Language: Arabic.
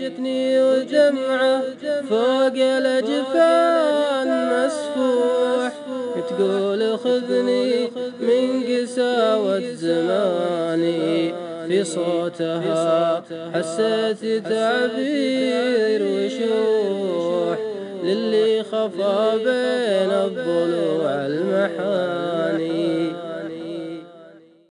جتني وجمعة فوق الأجفان مسفوح. تقول خذني من قساوة زماني. في صوتها حسيت تعبير وشوح. للي خفى بين الضلوع المحاني